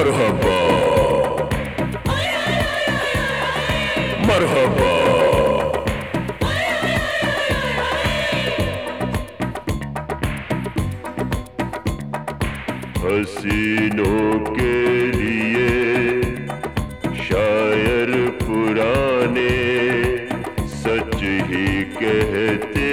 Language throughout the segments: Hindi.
मरहबा। मरहबा। हसीनों के लिए शायर पुराने सच ही कहते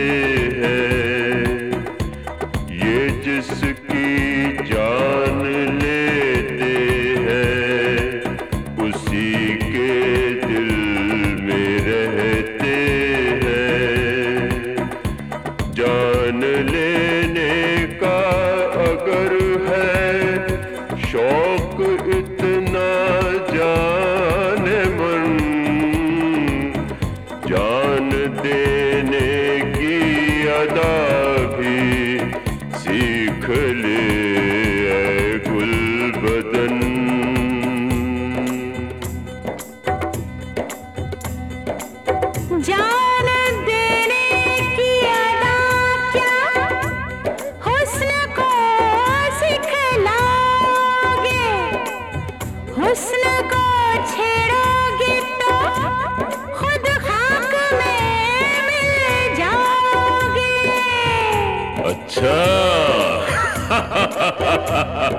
da da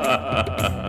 ha ha ha ha